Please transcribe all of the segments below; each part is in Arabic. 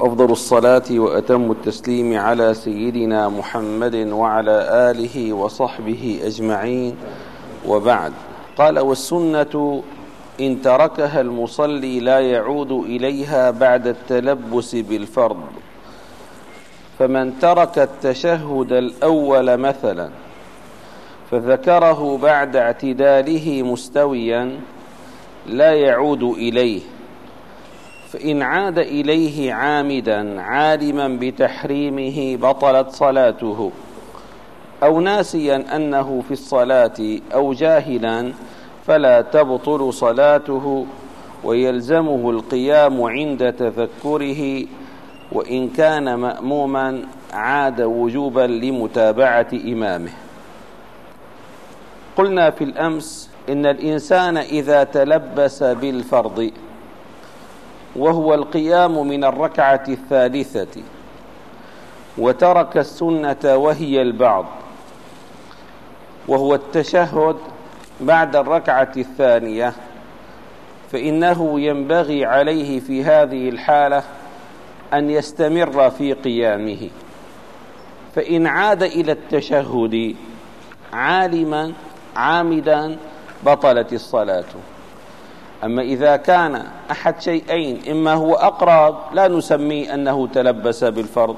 وأفضل الصلاة وأتم التسليم على سيدنا محمد وعلى آله وصحبه أجمعين. وبعد قال والسنة إن تركها المصلي لا يعود إليها بعد التلبس بالفرض. فمن ترك التشهد الأول مثلا فذكره بعد اعتداله مستويا لا يعود إليه. فإن عاد إليه عامدا عالما بتحريمه بطلت صلاته. أو ناسيا أنه في الصلاة أو جاهلا فلا تبطل صلاته ويلزمه القيام عند تذكره وإن كان مأموما عاد وجوبا لمتابعة إمامه. قلنا في الأمس إن الإنسان إذا تلبس بالفرض وهو القيام من الركعة الثالثة. وترك السنة وهي البعض. وهو التشهد بعد الركعة الثانية. فإنه ينبغي عليه في هذه الحالة أن يستمر في قيامه. فإن عاد إلى التشهد عالما عامدا بطلت الصلاة. أما إذا كان أحد شيئين إما هو أقرب لا نسميه أنه تلبس بالفرض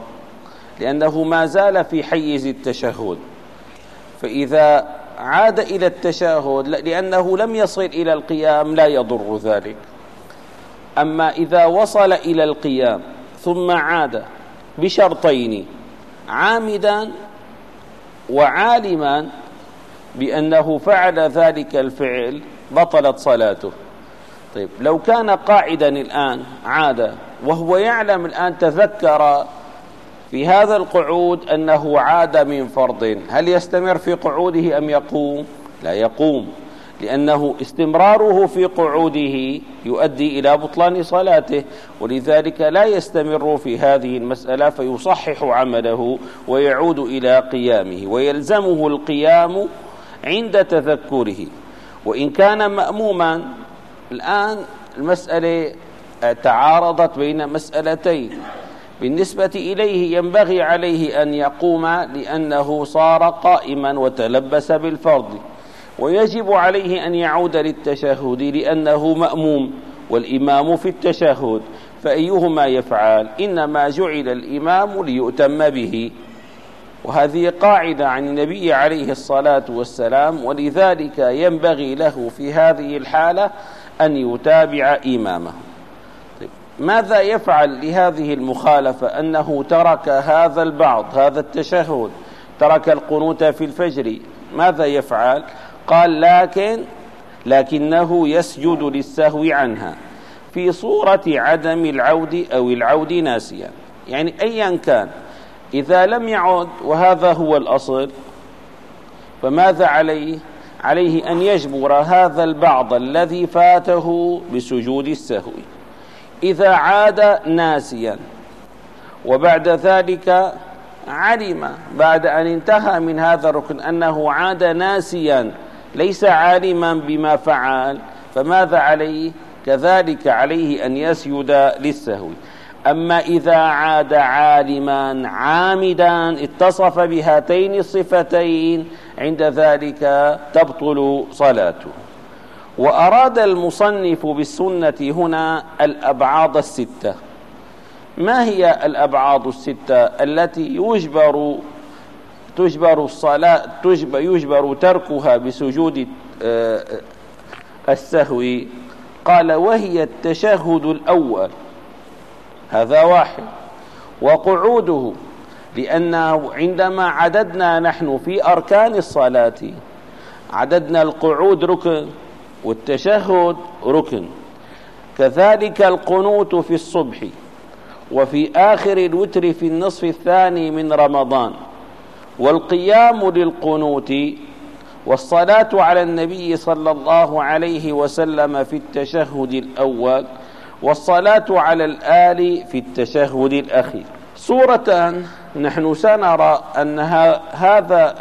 لأنه ما زال في حيز التشهد. فإذا عاد إلى التشهد لأنه لم يصل إلى القيام لا يضر ذلك. أما إذا وصل إلى القيام ثم عاد بشرطين عامدا وعالما بأنه فعل ذلك الفعل بطلت صلاته. طيب لو كان قاعدا الآن عاد وهو يعلم الآن تذكر في هذا القعود أنه عاد من فرض. هل يستمر في قعوده أم يقوم؟ لا يقوم لأنه استمراره في قعوده يؤدي إلى بطلان صلاته ولذلك لا يستمر في هذه المسألة فيصحح عمله ويعود إلى قيامه ويلزمه القيام عند تذكره. وإن كان مأموما الآن المسألة تعارضت بين مسألتين. بالنسبة إليه ينبغي عليه أن يقوم لأنه صار قائما وتلبس بالفرض. ويجب عليه أن يعود للتشهد لأنه مأموم والإمام في التشهد فأيهما يفعل؟ إنما جعل الإمام ليؤتم به. وهذه قاعدة عن النبي عليه الصلاة والسلام ولذلك ينبغي له في هذه الحالة أن يتابع إمامه. طيب ماذا يفعل لهذه المخالفة؟ أنه ترك هذا البعض هذا التشهد ترك القنوت في الفجر. ماذا يفعل؟ قال لكن لكنه يسجد للسهو عنها في صورة عدم العود أو العود ناسيا. يعني أيا كان إذا لم يعد وهذا هو الأصل فماذا عليه؟ عليه أن يجبر هذا البعض الذي فاته بسجود السهو. إذا عاد ناسيا وبعد ذلك علم بعد أن انتهى من هذا الركن أنه عاد ناسيا ليس عالما بما فعل فماذا عليه؟ كذلك عليه أن يسجد للسهو. أما إذا عاد عالما عامدا اتصف بهاتين الصفتين عند ذلك تبطل صلاته. وأراد المصنف بالسنة هنا الأبعاض الستة. ما هي الأبعاض الستة؟ التي يجبر تجبر الصلاة تجبر يجبر تركها بسجود آه، السهو. قال وهي التشهد الأول. هذا واحد. وقعوده. لأنه عندما عددنا نحن في أركان الصلاة عددنا القعود ركن والتشهد ركن. كذلك القنوت في الصبح وفي آخر الوتر في النصف الثاني من رمضان. والقيام للقنوت والصلاة على النبي صلى الله عليه وسلم في التشهد الأول والصلاة على الآل في التشهد الأخير. صورة نحن سنرى أن هذا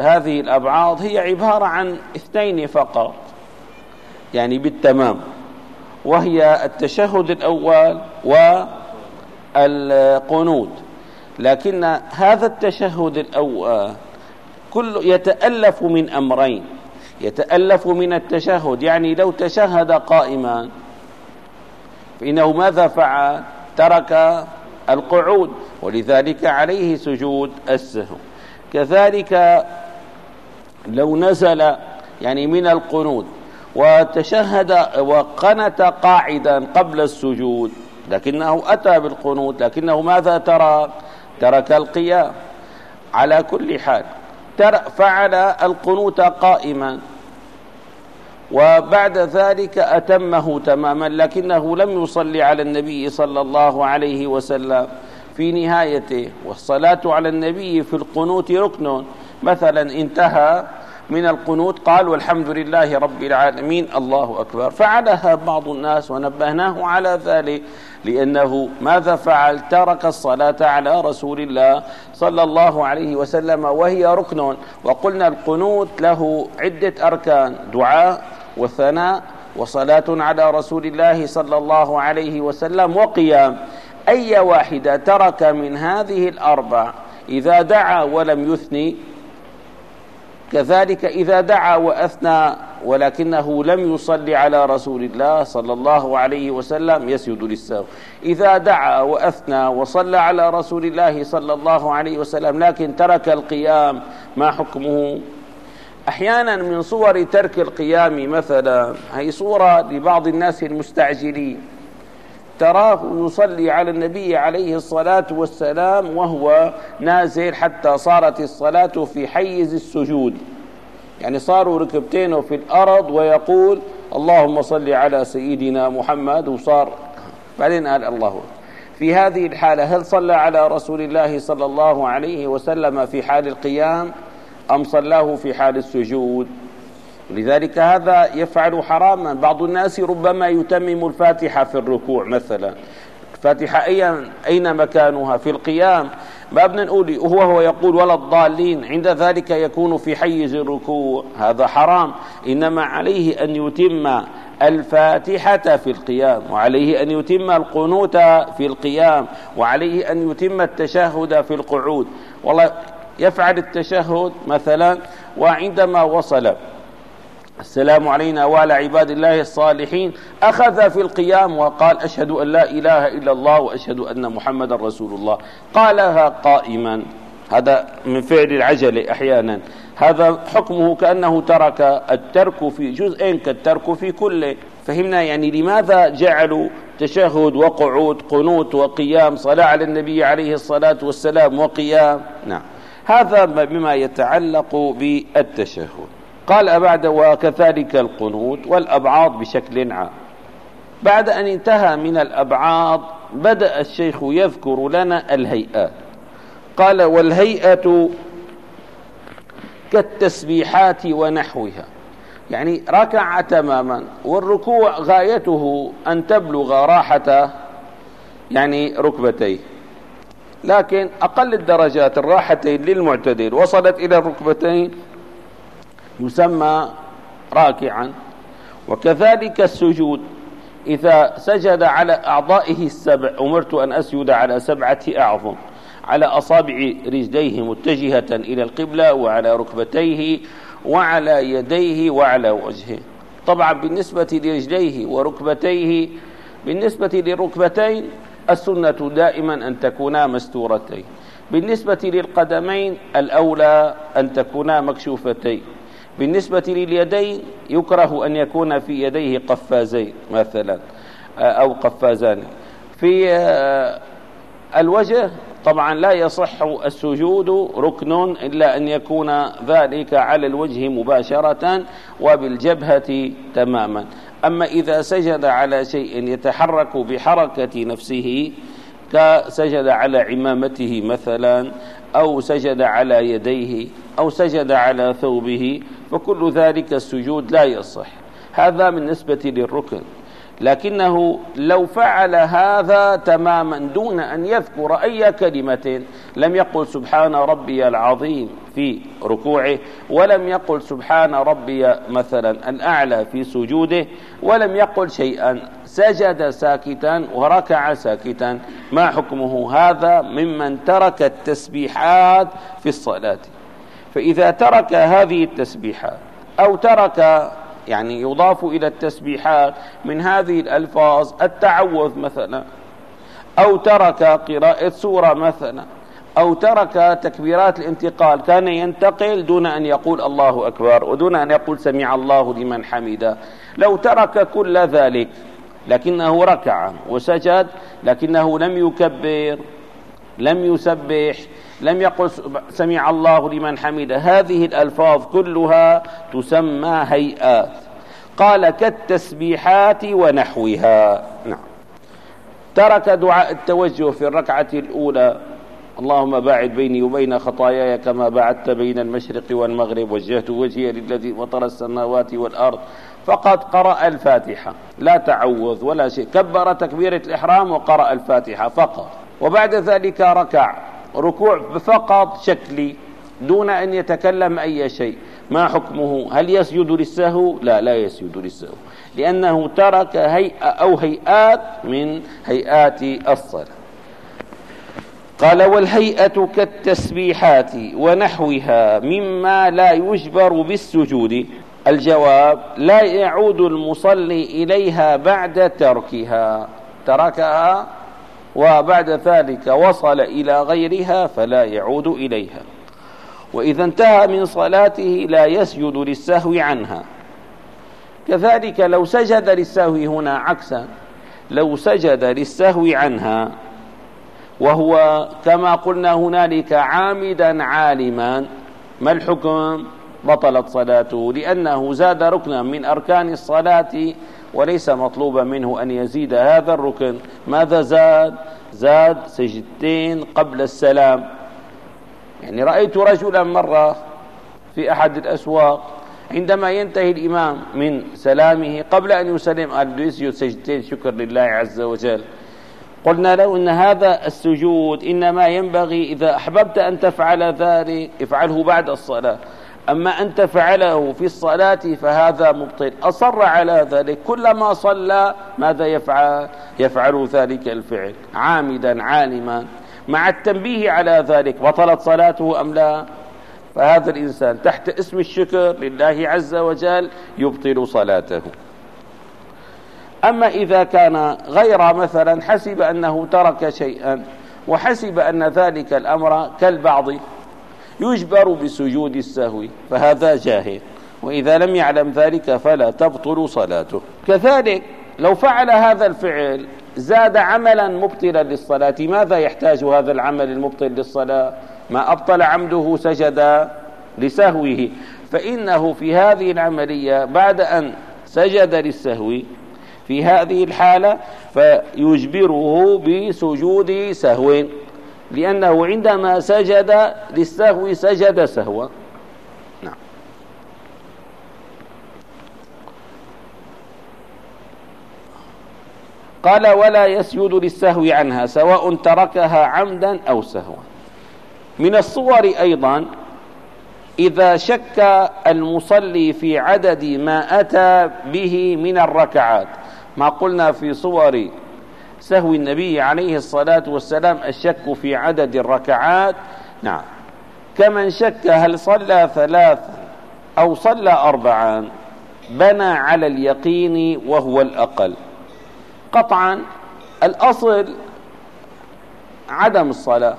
هذه الأبعاض هي عبارة عن اثنين فقط. يعني بالتمام. وهي التشهد الأول القنوت. لكن هذا التشهد الأول كل يتألف من أمرين. يتألف من التشهد. يعني لو تشهد قائما فإنه ماذا فعل؟ ترك القعود. ولذلك عليه سجود السهو. كذلك لو نزل يعني من القنوت وتشهد وقنت قاعدا قبل السجود لكنه أتى بالقنوت لكنه ماذا ترك ترك القيام. على كل حال فعل القنوت قائما. وبعد ذلك أتمه تماما لكنه لم يصلي على النبي صلى الله عليه وسلم. في نهايته والصلاة على النبي في القنوت ركن. مثلا انتهى من القنوت قال والحمد لله رب العالمين الله أكبر. فعلها بعض الناس ونبهناه على ذلك لأنه ماذا فعل؟ ترك الصلاة على رسول الله صلى الله عليه وسلم وهي ركن. وقلنا القنوت له عدة أركان دعاء وثناء وصلاة على رسول الله صلى الله عليه وسلم وقيام. أي واحدة ترك من هذه الأربع إذا دعا ولم يثني كذلك إذا دعا وأثنى ولكنه لم يصلي على رسول الله صلى الله عليه وسلم يسجد للسهو. إذا دعا وأثنى وصلى على رسول الله صلى الله عليه وسلم لكن ترك القيام ما حكمه؟ أحيانا من صور ترك القيام مثلا هي صورة لبعض الناس المستعجلين. تراه يصلي على النبي عليه الصلاة والسلام وهو نازل حتى صارت الصلاة في حيز السجود. يعني صاروا ركبتينه في الأرض ويقول اللهم صل على سيدنا محمد وصار. بعدين قال الله في هذه الحالة هل صلى على رسول الله صلى الله عليه وسلم في حال القيام أم صلاه في حال السجود؟ لذلك هذا يفعل حراما. بعض الناس ربما يتمم الفاتحة في الركوع مثلا. الفاتحة أين, مكانها؟ في القيام. ما بدنا نقول وهو يقول ولا الضالين. عند ذلك يكون في حيز الركوع. هذا حرام. إنما عليه أن يتم الفاتحة في القيام. وعليه أن يتم القنوت في القيام. وعليه أن يتم التشهد في القعود. والله يفعل التشهد مثلا وعندما وصل. السلام علينا وعلى عباد الله الصالحين. أخذ في القيام وقال أشهد أن لا إله إلا الله وأشهد أن محمد رسول الله. قالها قائما. هذا من فعل العجل أحيانا. هذا حكمه كأنه ترك الترك في جزء كالترك في كله فهمنا يعني لماذا جعلوا تشهد وقعود قنوت وقيام صلاة على النبي عليه الصلاة والسلام وقيام؟ نعم. هذا بما يتعلق بالتشهد. قال بعد وكذلك القنوت والأبعاض بشكل عام. بعد أن انتهى من الأبعاض بدأ الشيخ يذكر لنا الهيئات. قال والهيئة كالتسبيحات ونحوها. يعني ركع تماما والركوع غايته أن تبلغ راحة يعني ركبتيه. لكن أقل الدرجات الراحتين للمعتدل وصلت إلى الركبتين يسمى راكعا. وكذلك السجود. إذا سجد على أعضائه السبع أمرت أن أسجد على سبعة أعظم. على أصابع رجليه متجهة إلى القبلة وعلى ركبتيه وعلى يديه وعلى وجهه. طبعا بالنسبة لرجليه وركبتيه بالنسبة للركبتين السنة دائما أن تكونا مستورتين. بالنسبة للقدمين الأولى أن تكونا مكشوفتين. بالنسبة لليدين يكره أن يكون في يديه قفازين مثلا أو قفازان. في آه، الوجه طبعا لا يصح السجود ركن إلا أن يكون ذلك على الوجه مباشرة وبالجبهة تماما. أما إذا سجد على شيء يتحرك بحركة نفسه كسجد على عمامته مثلا أو سجد على يديه أو سجد على ثوبه فكل ذلك السجود لا يصح. هذا بالنسبة للركن. لكنه لو فعل هذا تماما دون أن يذكر أي كلمة لم يقل سبحان ربي العظيم في ركوعه ولم يقل سبحان ربي مثلا الأعلى في سجوده ولم يقل شيئا. سجد ساكتا وركع ساكتا. ما حكمه هذا ممن ترك التسبيحات في الصلاة؟ فإذا ترك هذه التسبيحات أو ترك يعني يضاف إلى التسبيحات من هذه الألفاظ التعوذ مثلا أو ترك قراءة سورة مثلا أو ترك تكبيرات الانتقال كان ينتقل دون أن يقول الله أكبر ودون أن يقول سمع الله لمن حمده. لو ترك كل ذلك لكنه ركع وسجد لكنه لم يكبر لم يسبح لم يقل سمع الله لمن حمده. هذه الألفاظ كلها تسمى هيئات. قال كالتسبيحات ونحوها. نعم. ترك دعاء التوجه في الركعة الأولى. اللهم باعد بيني وبين خطاياي كما بعدت بين المشرق والمغرب. وجهت وجهي للذي فطر السماوات والأرض. فقد قرأ الفاتحة. لا تعوذ ولا شيء. كبر تكبيرة الإحرام وقرأ الفاتحة فقط. وبعد ذلك ركع. ركوع فقط شكلي دون أن يتكلم أي شيء. ما حكمه؟ هل يسجد للسهو لا لا يسجد للسهو لأنه ترك هيئة أو هيئات من هيئات الصلاة. قال والهيئة كالتسبيحات ونحوها مما لا يجبر بالسجود. الجواب لا يعود المصلي إليها بعد تركها. تركها وبعد ذلك وصل إلى غيرها فلا يعود إليها. وإذا انتهى من صلاته لا يسجد للسهو عنها. كذلك لو سجد للسهو هنا عكسا لو سجد للسهو عنها وهو كما قلنا هنالك عامدا عالما ما الحكم؟ بطلت صلاته لأنه زاد ركنا من أركان الصلاة وليس مطلوبا منه أن يزيد هذا الركن. ماذا زاد؟ زاد سجدتين قبل السلام. يعني رأيت رجلا مرة في أحد الأسواق عندما ينتهي الإمام من سلامه قبل أن يسلم قال يسجد سجدتين شكر لله عز وجل. قلنا له إن هذا السجود إنما ينبغي إذا أحببت أن تفعل ذلك افعله بعد الصلاة. أما أنت فعله في الصلاة فهذا مبطل. أصر على ذلك. كلما صلى ماذا يفعل؟ يفعل ذلك الفعل. عامدا عالما. مع التنبيه على ذلك. بطلت صلاته أم لا؟ فهذا الإنسان تحت اسم الشكر لله عز وجل يبطل صلاته. أما إذا كان غير مثلا حسب أنه ترك شيئا وحسب أن ذلك الأمر كالبعض. يجبر بسجود السهو فهذا جاهل. وإذا لم يعلم ذلك فلا تبطل صلاته. كذلك لو فعل هذا الفعل زاد عملا مبطلا للصلاة ماذا يحتاج هذا العمل المبطل للصلاة؟ ما أبطل عمده سجد لسهوه. فإنه في هذه العملية بعد أن سجد للسهو في هذه الحالة فيجبره بسجود سهو. لأنه عندما سجد للسهو سجد سهوا. نعم. قال ولا يسجد للسهو عنها سواء تركها عمدا أو سهوا. من الصور أيضا إذا شك المصلي في عدد ما أتى به من الركعات ما قلنا في صور سهو النبي عليه الصلاة والسلام الشك في عدد الركعات. نعم. كمن شك هل صلى ثلاثا أو صلى أربعا بنى على اليقين وهو الأقل. قطعا الأصل عدم الصلاة.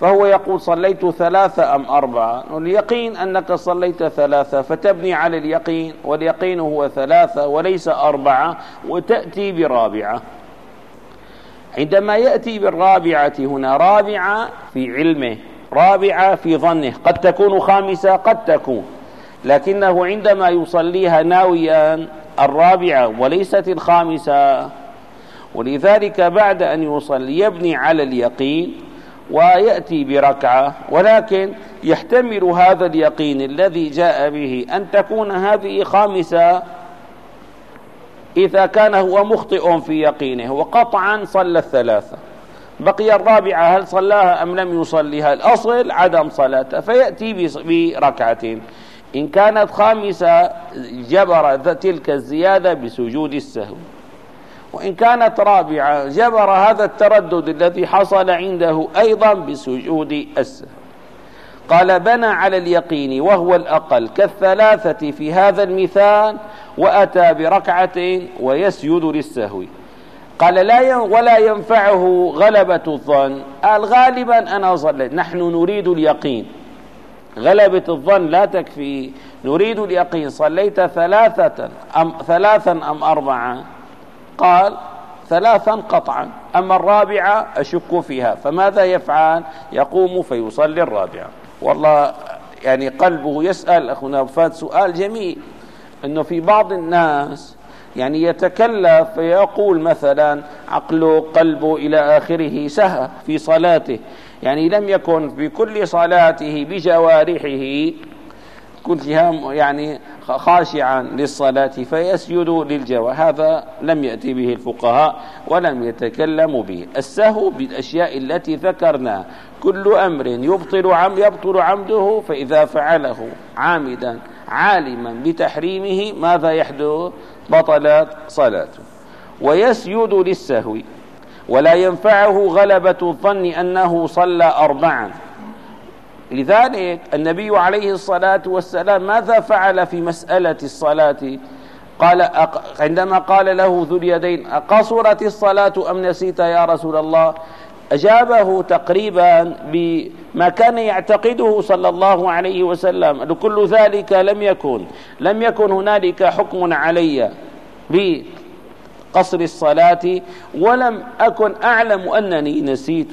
فهو يقول صليت ثلاثة أم أربعة؟ واليقين أنك صليت ثلاثة فتبني على اليقين واليقين هو ثلاثة وليس أربعة وتأتي برابعة. عندما يأتي بالرابعة هنا رابعة في علمه رابعة في ظنه قد تكون خامسة قد تكون. لكنه عندما يصليها ناويا الرابعة وليست الخامسة. ولذلك بعد أن يصلي يبني على اليقين ويأتي بركعة. ولكن يحتمل هذا اليقين الذي جاء به أن تكون هذه خامسة إذا كان هو مخطئ في يقينه وقطعا صلى الثلاثة. بقي الرابعة هل صلاها أم لم يصليها؟ الأصل عدم صلاته فيأتي بركعتين. إن كانت خامسة جبر تلك الزيادة بسجود السهو. وإن كانت رابعة جبر هذا التردد الذي حصل عنده أيضا بسجود السهو. قال بنى على اليقين وهو الأقل كالثلاثة في هذا المثال وأتى بركعتين ويسجد للسهو. قال لا ولا ينفعه غلبة الظن. قال غالبا أنا صليت نحن نريد اليقين. غلبة الظن لا تكفي. نريد اليقين. صليت ثلاثة أم ثلاثا أم أربعة؟ قال ثلاثا قطعا. أما الرابعة أشك فيها. فماذا يفعل؟ يقوم فيصلي الرابعة. والله يعني قلبه يسأل. أخونا فات سؤال جميل. أنه في بعض الناس يعني يتكلف فيقول مثلا عقله قلبه إلى آخره سهى في صلاته. يعني لم يكن في كل صلاته بجوارحه كلها يعني خاشعا للصلاة فيسجد للجوى هذا لم يأتي به الفقهاء ولم يتكلموا به. السهو بالأشياء التي ذكرنا. كل أمر يبطل عم يبطل عمده فإذا فعله عامدا. عالما بتحريمه ماذا يحدث؟ بطلت صلاته. ويسجد للسهو. ولا ينفعه غلبة الظن أنه صلى أربعا. لذلك النبي عليه الصلاة والسلام ماذا فعل في مسألة الصلاة؟ قال عندما قال له ذو اليدين أقصرت الصلاة أم نسيت يا رسول الله؟ أجابه تقريبا بما كان يعتقده صلى الله عليه وسلم كل ذلك لم يكن. لم يكن هنالك حكم علي بقصر الصلاة ولم أكن أعلم أنني نسيت.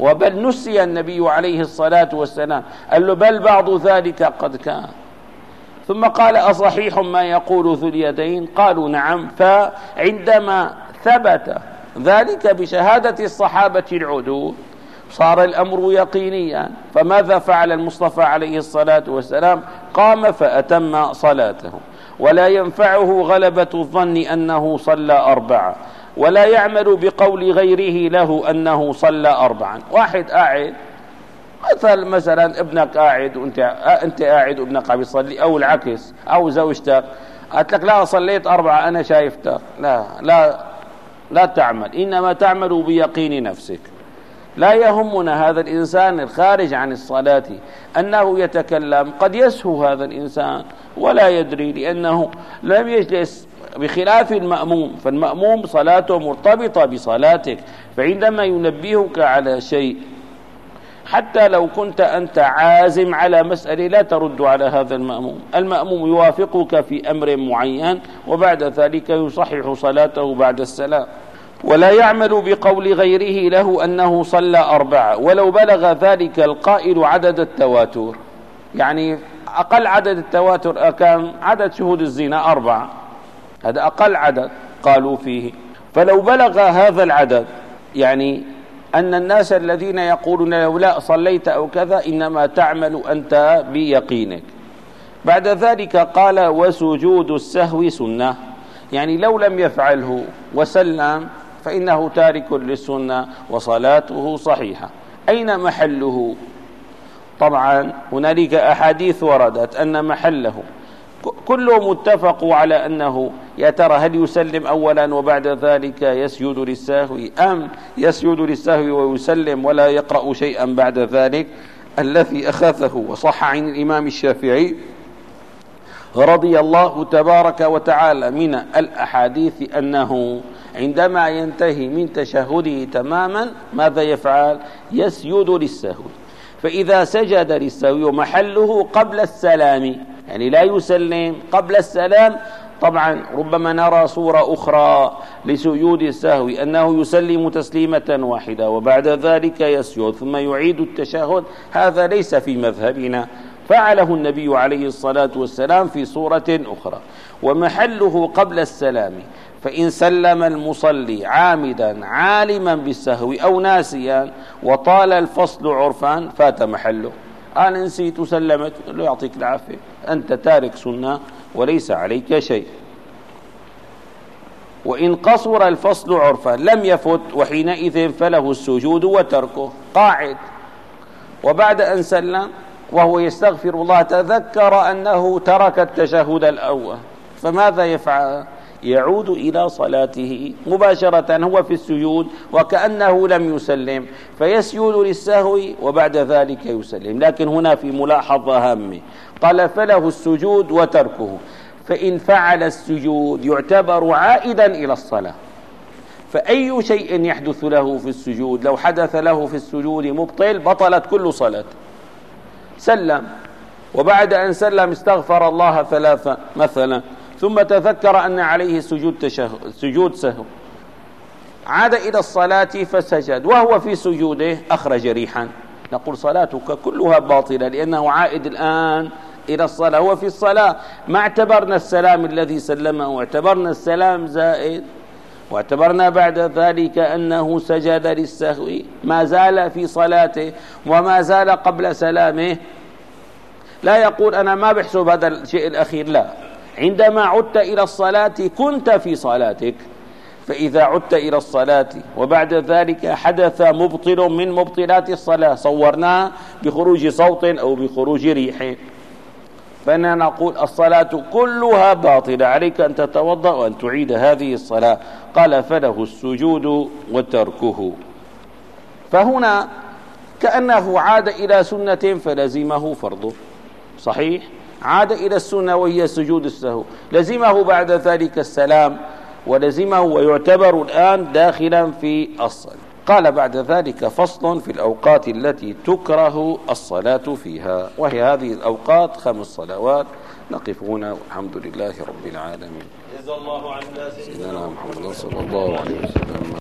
وبل نسي النبي عليه الصلاة والسلام. قال له بل بعض ذلك قد كان. ثم قال أصحيح ما يقول ذو اليدين؟ قالوا نعم فعندما ثبت ذلك بشهادة الصحابة العدول. صار الأمر يقينيا. فماذا فعل المصطفى عليه الصلاة والسلام؟ قام فأتم صلاته ولا ينفعه غلبة الظن أنه صلى أربعة ولا يعمل بقول غيره له أنه صلى أربعا. واحد قاعد. مثل مثلا ابنك قاعد وانت أنت قاعد وابنك عم يصلي أو العكس أو زوجتك. قالت لك لا صليت اربعه أنا شايفتك. لا لا. لا تعمل. إنما تعمل بيقين نفسك. لا يهمنا هذا الإنسان الخارج عن الصلاة أنه يتكلم. قد يسهو هذا الإنسان ولا يدري لأنه لم يجلس بخلاف المأموم. فالمأموم صلاته مرتبطة بصلاتك. فعندما ينبهك على شيء حتى لو كنت أنت عازم على مسألة لا ترد على هذا المأموم. المأموم يوافقك في أمر معين وبعد ذلك يصحح صلاته بعد السلام. ولا يعمل بقول غيره له أنه صلى أربعة. ولو بلغ ذلك القائل عدد التواتر. يعني أقل عدد التواتر كان عدد شهود الزنا أربعة. هذا أقل عدد قالوا فيه. فلو بلغ هذا العدد يعني أن الناس الذين يقولون لو لا صليت أو كذا إنما تعمل أنت بيقينك. بعد ذلك قال وسجود السهو سنة. يعني لو لم يفعله وسلم فإنه تارك للسنة وصلاته صحيحة. أين محله؟ طبعا هنالك أحاديث وردت أن محله. كلهم اتفقوا على أنه يا ترى هل يسلم أولا وبعد ذلك يسجد للسهو أم يسجد للسهو ويسلم ولا يقرأ شيئا بعد ذلك؟ الذي أخذه وصح عن الإمام الشافعي رضي الله تبارك وتعالى من الأحاديث أنه عندما ينتهي من تشهده تماما ماذا يفعل؟ يسجد للسهو. فإذا سجد للسهو محله قبل السلام يعني لا يسلم قبل السلام. طبعا ربما نرى صورة أخرى لسجود السهو أنه يسلم تسليمة واحدة وبعد ذلك يسجد ثم يعيد التشهد. هذا ليس في مذهبنا. فعله النبي عليه الصلاة والسلام في صورة أخرى. ومحله قبل السلام. فإن سلم المصلي عامدا عالما بالسهو أو ناسيا وطال الفصل عرفا فات محله. أنا نسيت سلمت له يعطيك العافية. أنت تارك سنة وليس عليك شيء. وإن قصر الفصل عرفا لم يفت وحينئذ فله السجود وتركه. قاعد. وبعد أن سلم وهو يستغفر الله تذكر أنه ترك التشهد الأول. فماذا يفعل؟ يعود إلى صلاته مباشرة هو في السجود وكأنه لم يسلم فيسجد للسهو وبعد ذلك يسلم. لكن هنا في ملاحظة هامة قال فله السجود وتركه. فإن فعل السجود يعتبر عائدا إلى الصلاة. فأي شيء يحدث له في السجود؟ لو حدث له في السجود مبطل بطلت كل صلاة. سلم. وبعد أن سلم استغفر الله ثلاثة مثلا. ثم تذكر أن عليه سجود سجود سهو. عاد إلى الصلاة فسجد. وهو في سجوده أخرج ريحا. نقول صلاتك كلها باطلة لأنه عائد الآن إلى الصلاة. هو في الصلاة. ما اعتبرنا السلام الذي سلمه واعتبرنا السلام زائد واعتبرنا بعد ذلك أنه سجد للسهو ما زال في صلاته وما زال قبل سلامه. لا يقول أنا ما بحسب هذا الشيء الأخير لا. عندما عدت إلى الصلاة كنت في صلاتك. فإذا عدت إلى الصلاة وبعد ذلك حدث مبطل من مبطلات الصلاة صورناها بخروج صوت أو بخروج ريح. فإننا نقول الصلاة كلها باطلة. عليك أن تتوضأ وأن تعيد هذه الصلاة. قال فله السجود وتركه. فهنا كأنه عاد إلى سنة فلزمه فرضه. صحيح؟ عاد إلى السنة وهي سجود السهو. لزمه بعد ذلك السلام ولزمه ويعتبر الآن داخلا في الصلاة. قال بعد ذلك فصل في الأوقات التي تكره الصلاة فيها وهي هذه الأوقات خمس صلوات. نقف هنا والحمد لله رب العالمين. جزا الله عنا سيدنا محمد صلى الله عليه وسلم.